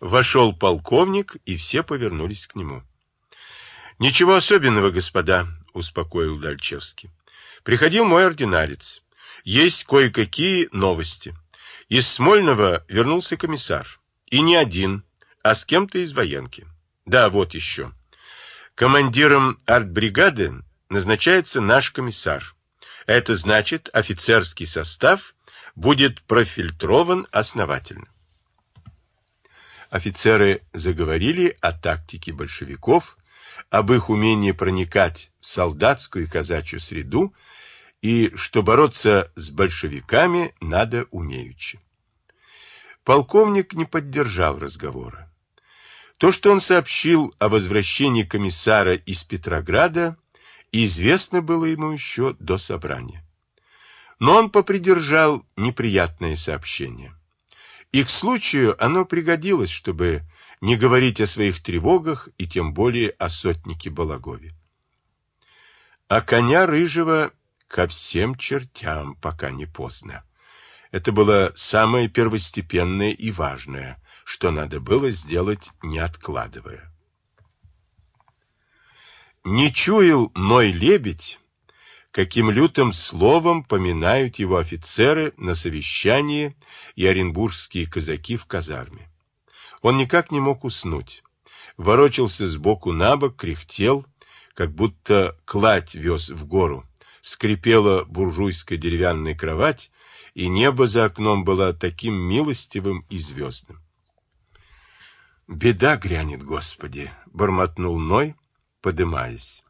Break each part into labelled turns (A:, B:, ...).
A: Вошел полковник, и все повернулись к нему. «Ничего особенного, господа», — успокоил Дальчевский. «Приходил мой ординарец. Есть кое-какие новости. Из Смольного вернулся комиссар. И не один, а с кем-то из военки. Да, вот еще. Командиром артбригады назначается наш комиссар. Это значит, офицерский состав будет профильтрован основательно. Офицеры заговорили о тактике большевиков, об их умении проникать в солдатскую и казачью среду, и что бороться с большевиками надо умеючи. Полковник не поддержал разговора. То, что он сообщил о возвращении комиссара из Петрограда, известно было ему еще до собрания. Но он попридержал неприятное сообщение. И к случаю оно пригодилось, чтобы не говорить о своих тревогах и тем более о сотнике Балагове. А коня рыжего ко всем чертям, пока не поздно. Это было самое первостепенное и важное, что надо было сделать, не откладывая. Не чуял Ной лебедь, каким лютым словом поминают его офицеры на совещании и оренбургские казаки в казарме. Он никак не мог уснуть. Ворочался сбоку на бок, кряхтел, как будто кладь вез в гору. Скрипела буржуйская деревянная кровать, и небо за окном было таким милостивым и звездным. «Беда грянет, Господи!» — бормотнул Ной, подымаясь.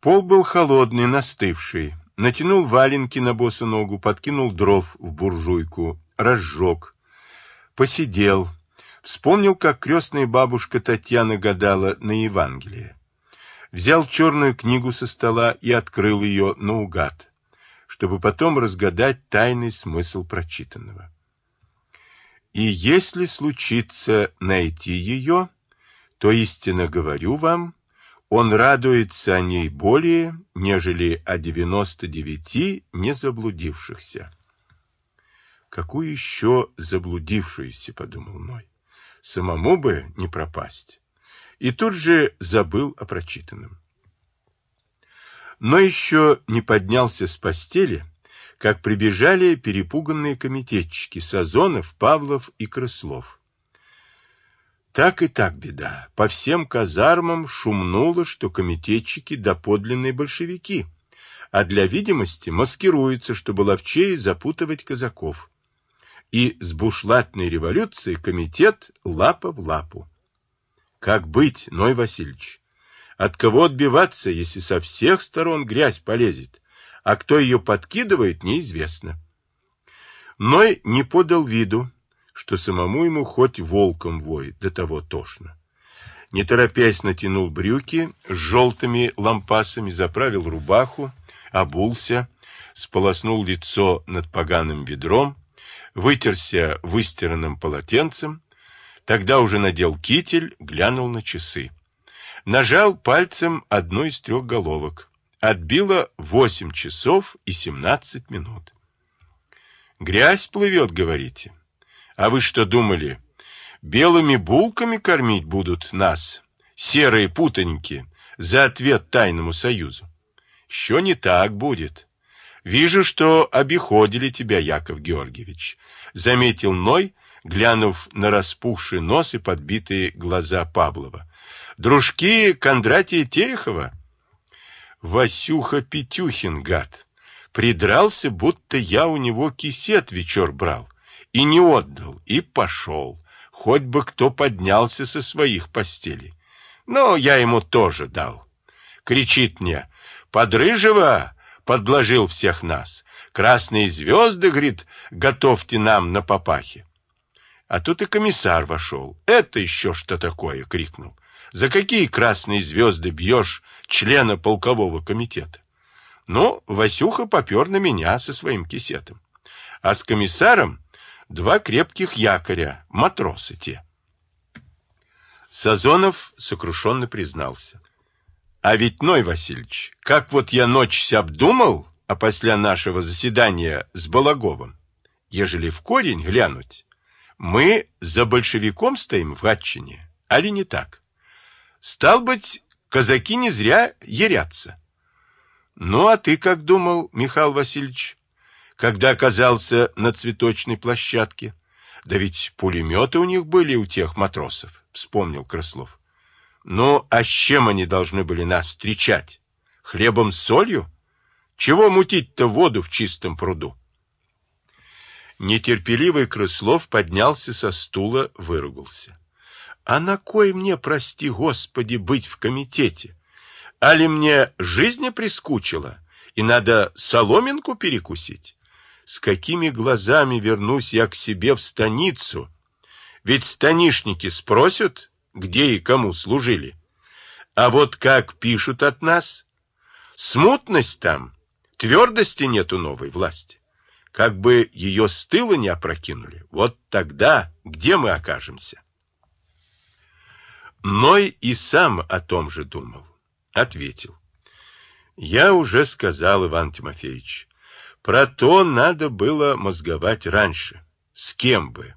A: Пол был холодный, настывший. Натянул валенки на босу ногу, подкинул дров в буржуйку, разжег. Посидел. Вспомнил, как крестная бабушка Татьяна гадала на Евангелие. Взял черную книгу со стола и открыл ее наугад, чтобы потом разгадать тайный смысл прочитанного. И если случится найти ее, то истинно говорю вам, он радуется о ней более, нежели о девяносто девяти незаблудившихся. Какую еще заблудившуюся, подумал Ной. Самому бы не пропасть. И тут же забыл о прочитанном. Но еще не поднялся с постели, как прибежали перепуганные комитетчики Сазонов, Павлов и Крыслов. Так и так беда. По всем казармам шумнуло, что комитетчики доподлинные большевики, а для видимости маскируются, чтобы ловчее запутывать казаков. И с бушлатной революцией комитет лапа в лапу. Как быть, Ной Васильевич? От кого отбиваться, если со всех сторон грязь полезет, а кто ее подкидывает, неизвестно. Ной не подал виду, что самому ему хоть волком воет, до того тошно. Не торопясь натянул брюки с желтыми лампасами, заправил рубаху, обулся, сполоснул лицо над поганым ведром, вытерся выстиранным полотенцем, тогда уже надел китель, глянул на часы. Нажал пальцем одну из трех головок. Отбило восемь часов и семнадцать минут. «Грязь плывет, говорите?» А вы что думали? Белыми булками кормить будут нас, серые путаники, за ответ тайному союзу? Еще не так будет. Вижу, что обиходили тебя, Яков Георгиевич, заметил Ной, глянув на распухший нос и подбитые глаза Павлова. Дружки Кондратия Терехова? Васюха Петюхин, гад, придрался, будто я у него кисет вечер брал и не отдал, и пошел, хоть бы кто поднялся со своих постелей. Но я ему тоже дал. Кричит мне, подрыжево подложил всех нас. Красные звезды, говорит, готовьте нам на папахе. А тут и комиссар вошел. Это еще что такое? крикнул. За какие красные звезды бьешь члена полкового комитета? Ну, Васюха попер на меня со своим кисетом. А с комиссаром два крепких якоря, матросы те. Сазонов сокрушенно признался. А ведь, Ной Васильевич, как вот я ночь обдумал, а после нашего заседания с Балаговым, ежели в корень глянуть, Мы за большевиком стоим в Гатчине, али не так? Стал быть, казаки не зря ярятся. Ну, а ты как думал, Михаил Васильевич, когда оказался на цветочной площадке? Да ведь пулеметы у них были у тех матросов, вспомнил Крыслов. Ну, а с чем они должны были нас встречать? Хлебом с солью? Чего мутить-то воду в чистом пруду? Нетерпеливый Крыслов поднялся со стула, выругался. А на кой мне, прости господи, быть в комитете? Али мне жизнь прискучила, и надо соломинку перекусить? С какими глазами вернусь я к себе в станицу? Ведь станишники спросят, где и кому служили. А вот как пишут от нас, смутность там, твердости нету новой власти. Как бы ее с тыла не опрокинули, вот тогда где мы окажемся? Ной и сам о том же думал. Ответил. Я уже сказал, Иван Тимофеевич, про то надо было мозговать раньше. С кем бы?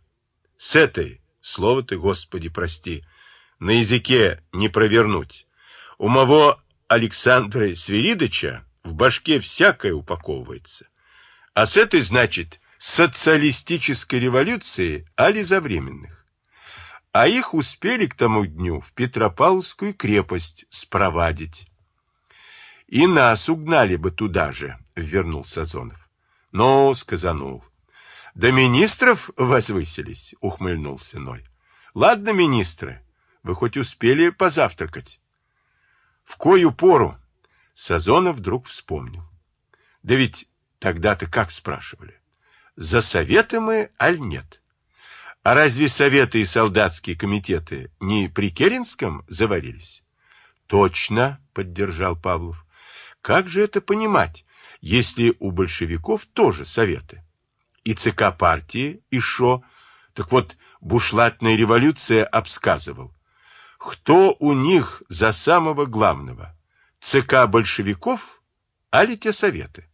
A: С этой, слово ты, Господи, прости, на языке не провернуть. У моего Александра Свиридыча в башке всякое упаковывается. А с этой, значит, социалистической революции, али за временных. А их успели к тому дню в Петропавловскую крепость спровадить. И нас угнали бы туда же, вернул Сазонов. Но, сказанул. До министров возвысились, ухмыльнулся Ной. Ладно, министры, вы хоть успели позавтракать? В кою пору? Сазонов вдруг вспомнил. Да ведь Тогда-то как спрашивали? За советы мы, аль нет? А разве советы и солдатские комитеты не при Керенском заварились? Точно, поддержал Павлов. Как же это понимать, если у большевиков тоже советы? И ЦК партии, и шо? Так вот, бушлатная революция обсказывал. Кто у них за самого главного? ЦК большевиков, али те советы?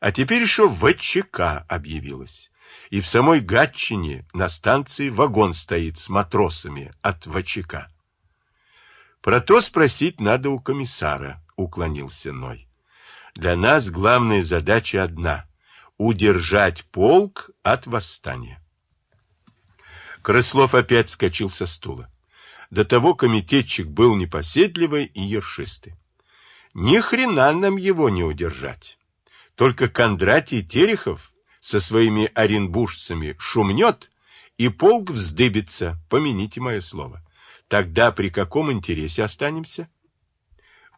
A: А теперь еще ВЧК объявилась. И в самой Гатчине на станции вагон стоит с матросами от ВЧК. Про то спросить надо у комиссара, уклонился Ной. Для нас главная задача одна — удержать полк от восстания. Крыслов опять вскочил со стула. До того комитетчик был непоседливый и ершистый. Ни хрена нам его не удержать. Только Кондратий Терехов со своими оренбуржцами шумнет, и полк вздыбится, помяните мое слово. Тогда при каком интересе останемся?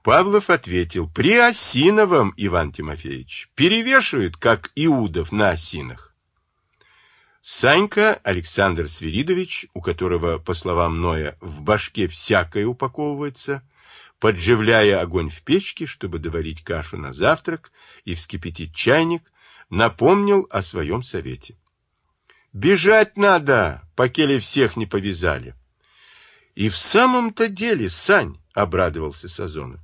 A: Павлов ответил, при Осиновом, Иван Тимофеевич, перевешивают, как Иудов на осинах. Санька Александр Свиридович, у которого, по словам Ноя, в башке всякое упаковывается, подживляя огонь в печке, чтобы доварить кашу на завтрак и вскипятить чайник, напомнил о своем совете. «Бежать надо, покели всех не повязали». «И в самом-то деле, Сань», — обрадовался Сазонов,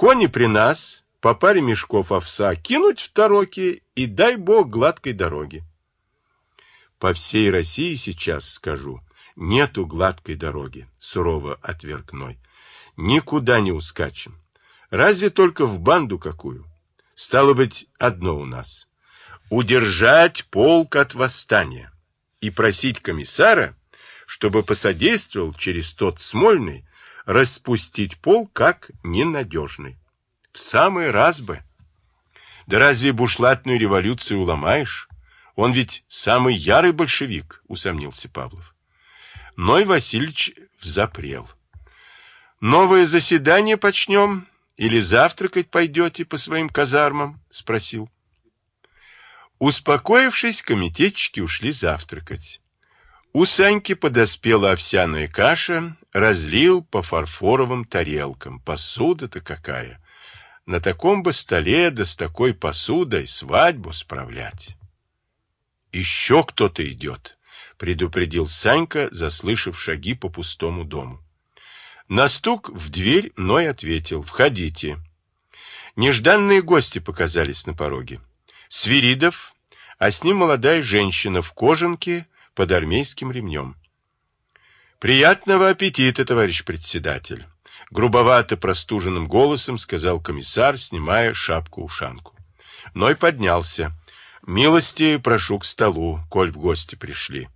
A: «кони при нас, по паре мешков овса, кинуть в тороки и дай бог гладкой дороги». «По всей России сейчас, скажу, нету гладкой дороги», — сурово отверг Ной никуда не ускачем. Разве только в банду какую. Стало быть, одно у нас. Удержать полк от восстания и просить комиссара, чтобы посодействовал через тот Смольный распустить полк как ненадежный. В самый раз бы. Да разве бушлатную революцию уломаешь? Он ведь самый ярый большевик, усомнился Павлов. Ной Васильевич взапрел. Новое заседание почнем или завтракать пойдете по своим казармам? Спросил. Успокоившись, комитетчики ушли завтракать. У Саньки подоспела овсяная каша, разлил по фарфоровым тарелкам. Посуда-то какая! На таком бы столе да с такой посудой свадьбу справлять. «Еще кто-то идет», — предупредил Санька, заслышав шаги по пустому дому. На стук в дверь Ной ответил «Входите». Нежданные гости показались на пороге. Свиридов, а с ним молодая женщина в кожанке, под армейским ремнем. «Приятного аппетита, товарищ председатель!» Грубовато простуженным голосом сказал комиссар, снимая шапку-ушанку. Ной поднялся. «Милости прошу к столу, коль в гости пришли».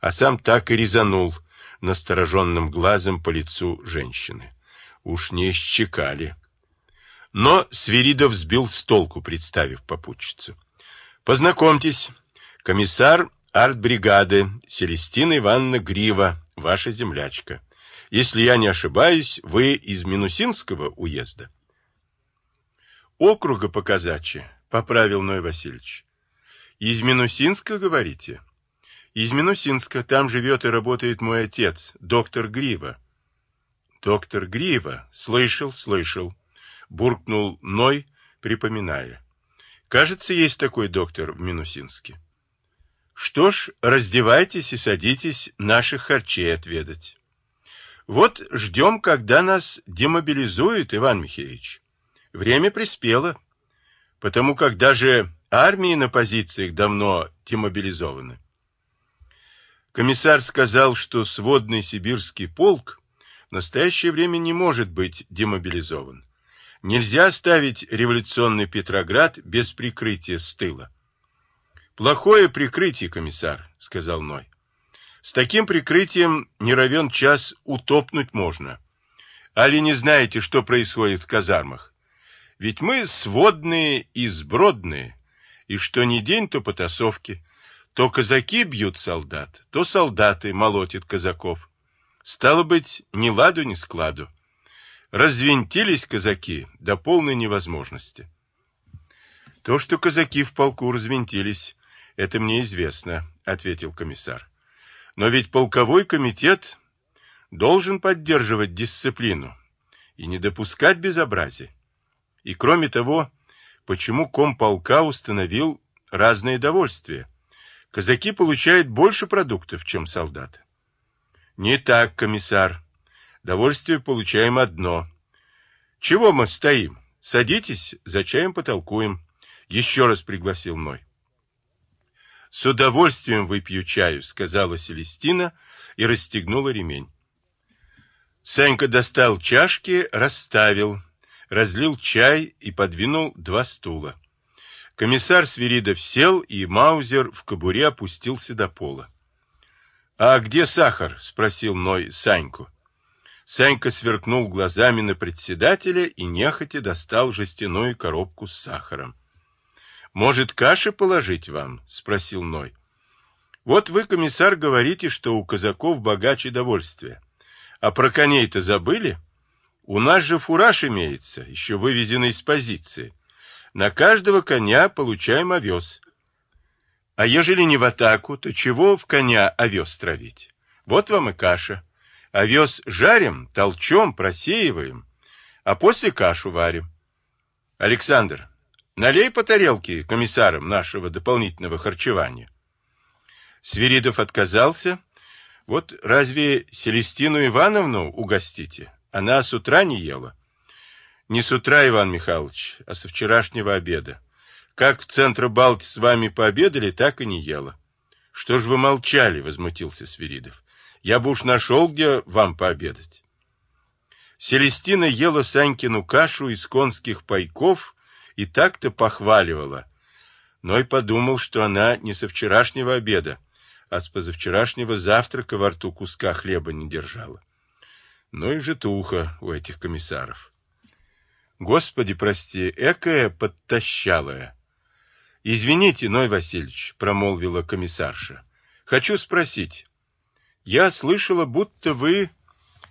A: А сам так и резанул настороженным глазом по лицу женщины. Уж не исчекали. Но Свиридов сбил с толку, представив попутчицу. «Познакомьтесь, комиссар артбригады Селестина Ивановна Грива, ваша землячка. Если я не ошибаюсь, вы из Минусинского уезда?» «Округа показачья», — поправил Ной Васильевич. «Из Минусинска, говорите?» «Из Минусинска. Там живет и работает мой отец, доктор Грива». «Доктор Грива? Слышал, слышал», — буркнул Ной, припоминая. «Кажется, есть такой доктор в Минусинске». «Что ж, раздевайтесь и садитесь наших харчей отведать». «Вот ждем, когда нас демобилизуют, Иван Михеевич. Время приспело, потому как даже армии на позициях давно демобилизованы». Комиссар сказал, что сводный сибирский полк в настоящее время не может быть демобилизован. Нельзя оставить революционный Петроград без прикрытия с тыла. Плохое прикрытие, комиссар, сказал Ной. С таким прикрытием не равен час утопнуть можно. Али не знаете, что происходит в казармах? Ведь мы сводные и сбродные, и что ни день, то потасовки. То казаки бьют солдат, то солдаты молотят казаков. Стало быть, ни ладу, ни складу. Развинтились казаки до полной невозможности. То, что казаки в полку развинтились, это мне известно, ответил комиссар. Но ведь полковой комитет должен поддерживать дисциплину и не допускать безобразий. И кроме того, почему комполка установил разные довольствия? Казаки получают больше продуктов, чем солдаты. Не так, комиссар. Довольствие получаем одно. Чего мы стоим? Садитесь, за чаем потолкуем. Еще раз пригласил Ной. С удовольствием выпью чаю, сказала Селестина и расстегнула ремень. Санька достал чашки, расставил, разлил чай и подвинул два стула. Комиссар Свиридов сел, и Маузер в кобуре опустился до пола. «А где сахар?» — спросил Ной Саньку. Санька сверкнул глазами на председателя и нехотя достал жестяную коробку с сахаром. «Может, каши положить вам?» — спросил Ной. «Вот вы, комиссар, говорите, что у казаков богаче довольствие. А про коней-то забыли? У нас же фураж имеется, еще вывезенный из позиции. На каждого коня получаем овес. А ежели не в атаку, то чего в коня овес травить? Вот вам и каша. Овес жарим, толчем, просеиваем, а после кашу варим. Александр, налей по тарелке комиссарам нашего дополнительного харчевания. Свиридов отказался. Вот разве Селестину Ивановну угостите? Она с утра не ела. Не с утра, Иван Михайлович, а со вчерашнего обеда. Как в Центробалте с вами пообедали, так и не ела. Что ж вы молчали, возмутился Свиридов. Я бы уж нашел, где вам пообедать. Селестина ела Санькину кашу из конских пайков и так-то похваливала. Но и подумал, что она не со вчерашнего обеда, а с позавчерашнего завтрака во рту куска хлеба не держала. Ну и житуха у этих комиссаров. Господи, прости, экая подтащалая. «Извините, Ной Васильевич», — промолвила комиссарша. «Хочу спросить. Я слышала, будто вы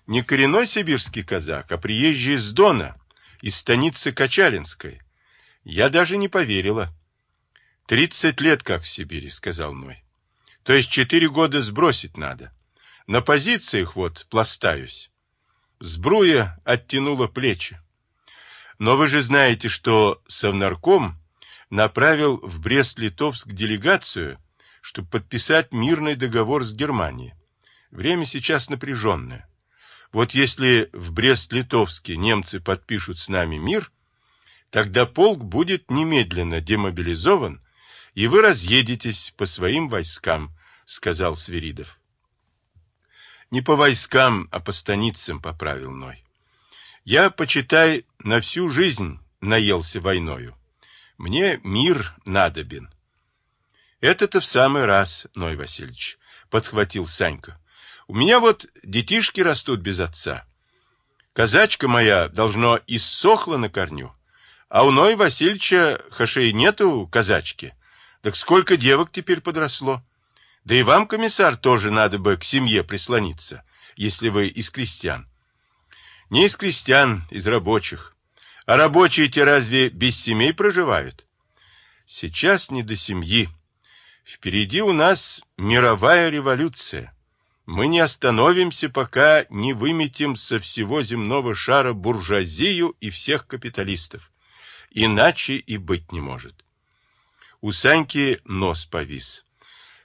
A: не коренной сибирский казак, а приезжий из Дона, из станицы Качалинской. Я даже не поверила». «Тридцать лет как в Сибири», — сказал Ной. «То есть четыре года сбросить надо. На позициях вот пластаюсь». Сбруя оттянула плечи. Но вы же знаете, что Совнарком направил в Брест-Литовск делегацию, чтобы подписать мирный договор с Германией. Время сейчас напряженное. Вот если в Брест-Литовске немцы подпишут с нами мир, тогда полк будет немедленно демобилизован, и вы разъедетесь по своим войскам, сказал Свиридов. Не по войскам, а по станицам, поправил Ной. Я, почитай, на всю жизнь наелся войною. Мне мир надобен. Это-то в самый раз, Ной Васильевич, подхватил Санька. У меня вот детишки растут без отца. Казачка моя, должно, иссохла на корню. А у Ной Васильевича хашей нету казачки. Так сколько девок теперь подросло? Да и вам, комиссар, тоже надо бы к семье прислониться, если вы из крестьян. Не из крестьян, из рабочих. А рабочие-те разве без семей проживают? Сейчас не до семьи. Впереди у нас мировая революция. Мы не остановимся, пока не выметим со всего земного шара буржуазию и всех капиталистов. Иначе и быть не может. У Саньки нос повис.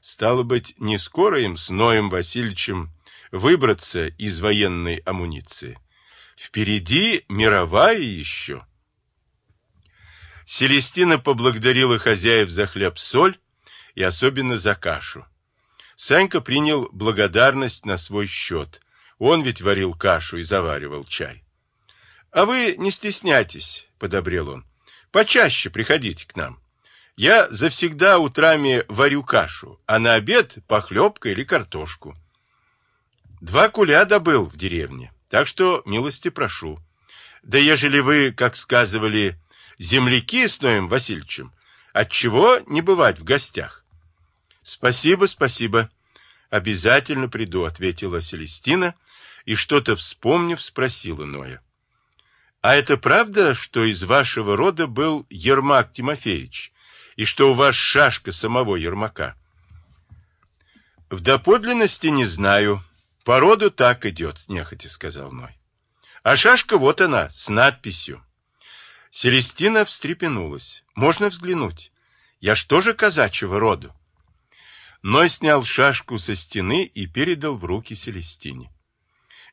A: Стало быть, не скоро им с Ноем Васильевичем выбраться из военной амуниции. Впереди мировая еще. Селестина поблагодарила хозяев за хлеб-соль и особенно за кашу. Санька принял благодарность на свой счет. Он ведь варил кашу и заваривал чай. — А вы не стесняйтесь, — подобрел он. — Почаще приходите к нам. Я завсегда утрами варю кашу, а на обед похлебка или картошку. Два куля добыл в деревне, так что милости прошу. Да ежели вы, как сказывали, земляки с Ноем Васильевичем, отчего не бывать в гостях? Спасибо, спасибо. Обязательно приду, ответила Селестина и что-то вспомнив спросила Ноя. А это правда, что из вашего рода был Ермак Тимофеевич? и что у вас шашка самого Ермака. В доподлинности не знаю. По роду так идет, нехотя сказал Ной. А шашка вот она, с надписью. Селестина встрепенулась. Можно взглянуть? Я что же казачьего роду? Ной снял шашку со стены и передал в руки Селестине.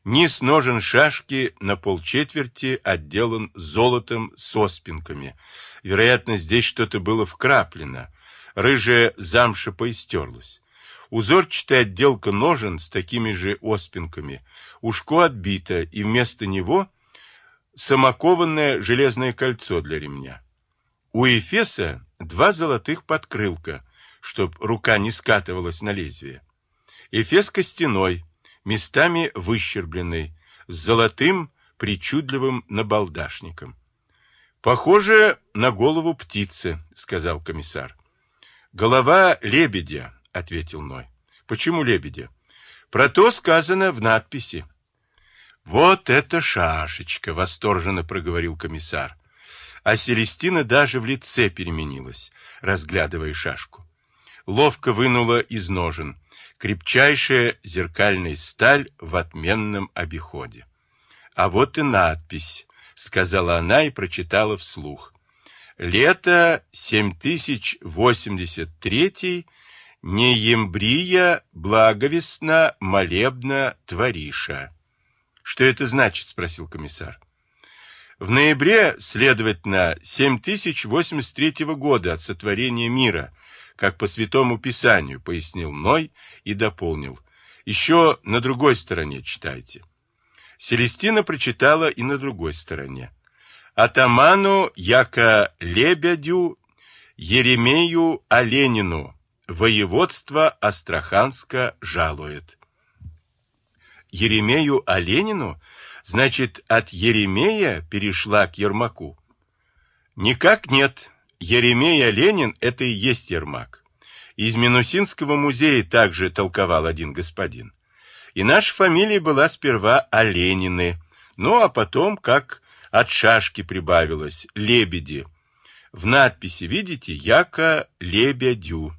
A: Низ ножен шашки на полчетверти отделан золотом с оспинками. Вероятно, здесь что-то было вкраплено. Рыжая замша поистерлась. Узорчатая отделка ножен с такими же оспинками. Ушко отбито, и вместо него самокованное железное кольцо для ремня. У Эфеса два золотых подкрылка, чтоб рука не скатывалась на лезвие. Эфес костяной, местами выщербленный, с золотым причудливым набалдашником. «Похоже на голову птицы», — сказал комиссар. «Голова лебедя», — ответил Ной. «Почему лебедя?» «Про то сказано в надписи». «Вот это шашечка!» — восторженно проговорил комиссар. А Селестина даже в лице переменилась, разглядывая шашку. Ловко вынула из ножен крепчайшая зеркальная сталь в отменном обиходе. А вот и надпись, сказала она и прочитала вслух. Лето 7083, неембрия благовестна молебна твориша. Что это значит, спросил комиссар. В ноябре, следовательно, 7083 года от сотворения мира, как по Святому Писанию, пояснил Ной и дополнил. Еще на другой стороне читайте. Селестина прочитала и на другой стороне. Атаману яко лебедю Еремею Оленину воеводство Астраханска жалует. Еремею Оленину? Значит, от Еремея перешла к Ермаку? Никак нет. Еремея Ленин – это и есть Ермак. Из Минусинского музея также толковал один господин. И наша фамилия была сперва Оленины, ну а потом, как от шашки прибавилось, Лебеди. В надписи, видите, Яко Лебедю.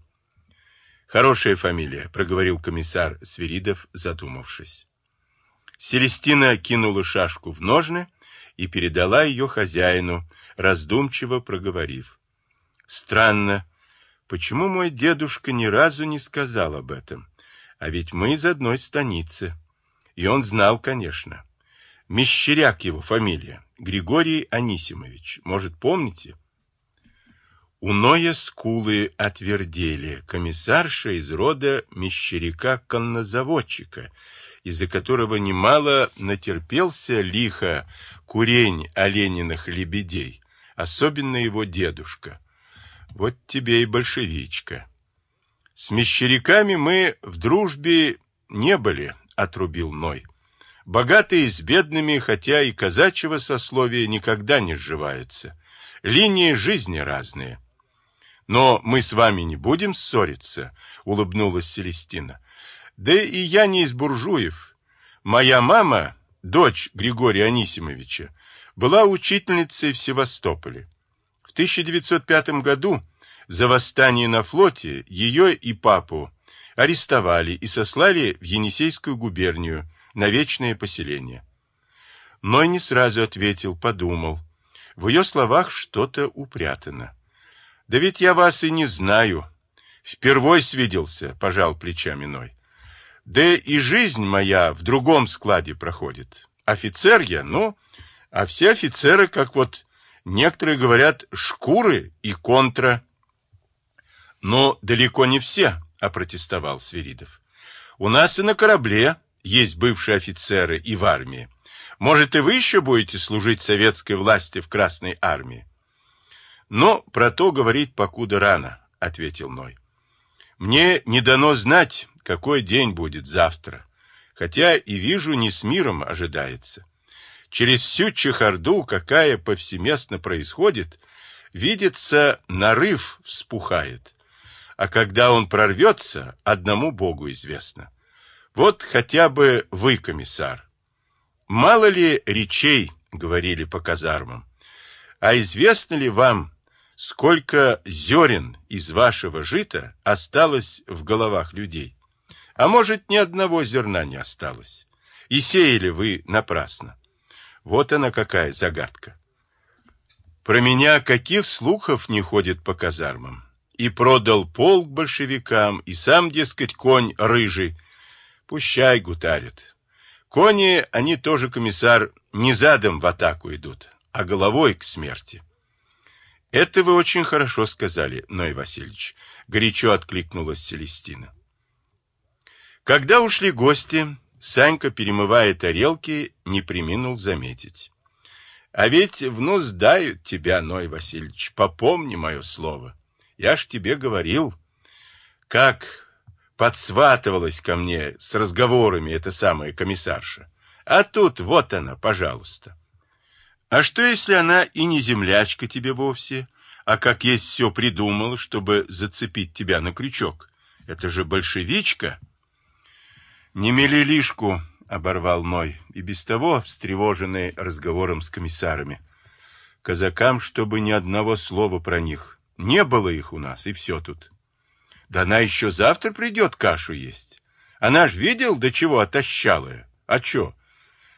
A: Хорошая фамилия, проговорил комиссар Свиридов, задумавшись. Селестина кинула шашку в ножны и передала ее хозяину, раздумчиво проговорив. Странно, почему мой дедушка ни разу не сказал об этом? А ведь мы из одной станицы. И он знал, конечно. Мещеряк его фамилия. Григорий Анисимович. Может, помните? У Ноя скулы отвердели, комиссарша из рода мещеряка-коннозаводчика, из-за которого немало натерпелся лихо курень олениных лебедей, особенно его дедушка. Вот тебе и большевичка. С мещеряками мы в дружбе не были, отрубил Ной. Богатые с бедными, хотя и казачьего сословия, никогда не сживаются. Линии жизни разные. Но мы с вами не будем ссориться, улыбнулась Селестина. Да и я не из буржуев. Моя мама, дочь Григория Анисимовича, была учительницей в Севастополе. В 1905 году за восстание на флоте ее и папу арестовали и сослали в Енисейскую губернию на вечное поселение. Ной не сразу ответил, подумал. В ее словах что-то упрятано. Да ведь я вас и не знаю. Впервой свиделся, пожал плечами Ной. Да и жизнь моя в другом складе проходит. Офицер я, ну, а все офицеры, как вот некоторые говорят, шкуры и контра. Но далеко не все, опротестовал Свиридов. У нас и на корабле есть бывшие офицеры и в армии. Может, и вы еще будете служить советской власти в Красной армии? Но про то говорить покуда рано, ответил Ной. Мне не дано знать, какой день будет завтра, хотя и вижу, не с миром ожидается. Через всю чехарду, какая повсеместно происходит, видится, нарыв вспухает. А когда он прорвется, одному Богу известно. Вот хотя бы вы, комиссар. Мало ли речей, говорили по казармам, а известно ли вам, сколько зерен из вашего жита осталось в головах людей. А может, ни одного зерна не осталось. И сеяли вы напрасно. Вот она какая загадка. Про меня каких слухов не ходит по казармам. И продал полк большевикам, и сам, дескать, конь рыжий. Пущай гутарят. Кони, они тоже, комиссар, не задом в атаку идут, а головой к смерти. Это вы очень хорошо сказали, Ной Васильевич, горячо откликнулась Селестина. Когда ушли гости, Санька, перемывая тарелки, не приминул заметить. А ведь в нос дают тебя, Ной Васильевич, попомни мое слово. Я ж тебе говорил, как подсватывалась ко мне с разговорами эта самая комиссарша. А тут вот она, пожалуйста. А что, если она и не землячка тебе вовсе, а как есть все придумала, чтобы зацепить тебя на крючок? Это же большевичка. Не мели лишку, оборвал Ной, и без того встревоженный разговором с комиссарами. Казакам, чтобы ни одного слова про них. Не было их у нас, и все тут. Да она еще завтра придет кашу есть. Она ж видел, до чего отощалая. А че?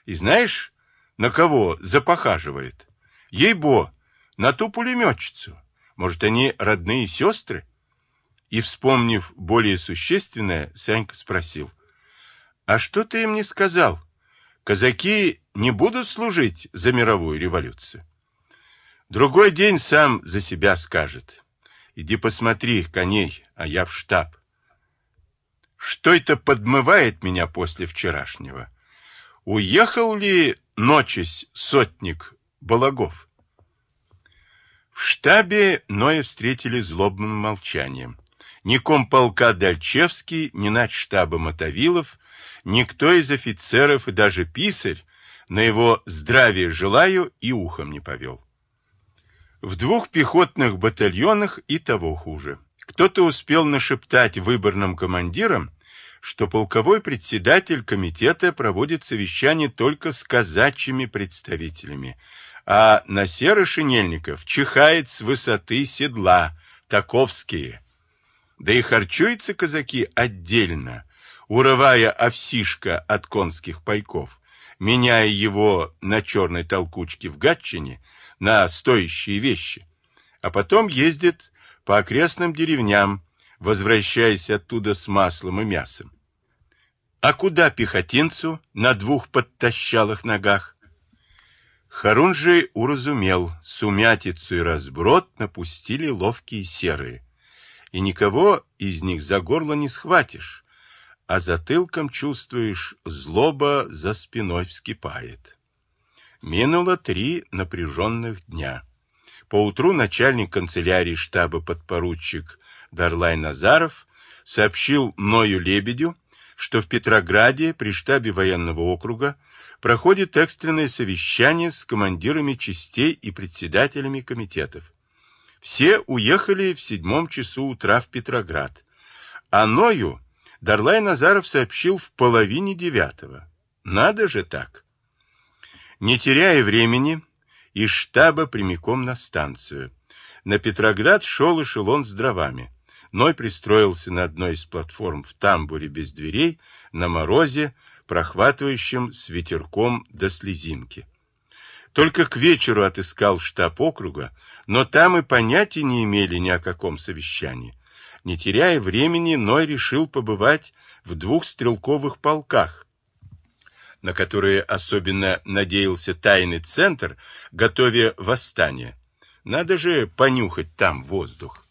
A: И знаешь, на кого запохаживает? Ей-бо, на ту пулеметчицу. Может, они родные сестры? И, вспомнив более существенное, Санька спросил. А что ты им не сказал? Казаки не будут служить за мировую революцию? Другой день сам за себя скажет. Иди посмотри коней, а я в штаб. Что это подмывает меня после вчерашнего? Уехал ли ночись сотник Балагов. В штабе Ноя встретили злобным молчанием. Ни комполка Дальчевский, ни начштаба Мотовилов, никто из офицеров и даже писарь на его здравие желаю и ухом не повел. В двух пехотных батальонах и того хуже. Кто-то успел нашептать выборным командирам, что полковой председатель комитета проводит совещание только с казачьими представителями, а на серо-шинельников чихает с высоты седла, таковские. Да и харчуются казаки отдельно, урывая овсишка от конских пайков, меняя его на черной толкучке в Гатчине на стоящие вещи, а потом ездит по окрестным деревням, возвращаясь оттуда с маслом и мясом. А куда пехотинцу на двух подтащалых ногах? Харунжий уразумел, сумятицу и разброд напустили ловкие серые, и никого из них за горло не схватишь, а затылком чувствуешь, злоба за спиной вскипает. Минуло три напряженных дня. Поутру начальник канцелярии штаба подпоручик Дарлай Назаров сообщил Ною Лебедю, что в Петрограде при штабе военного округа проходит экстренное совещание с командирами частей и председателями комитетов. Все уехали в седьмом часу утра в Петроград, а Ною Дарлай Назаров сообщил в половине девятого. Надо же так. Не теряя времени, из штаба прямиком на станцию. На Петроград шел эшелон с дровами. Ной пристроился на одной из платформ в тамбуре без дверей, на морозе, прохватывающем с ветерком до слезинки. Только к вечеру отыскал штаб округа, но там и понятия не имели ни о каком совещании. Не теряя времени, Ной решил побывать в двух стрелковых полках, на которые особенно надеялся тайный центр, готовя восстание. Надо же понюхать там воздух.